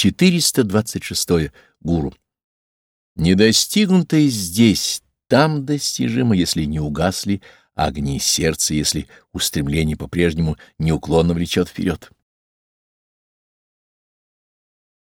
426. Гуру. Недостигнутое здесь, там достижимо, если не угасли огни сердца, если устремление по-прежнему неуклонно влечет вперед.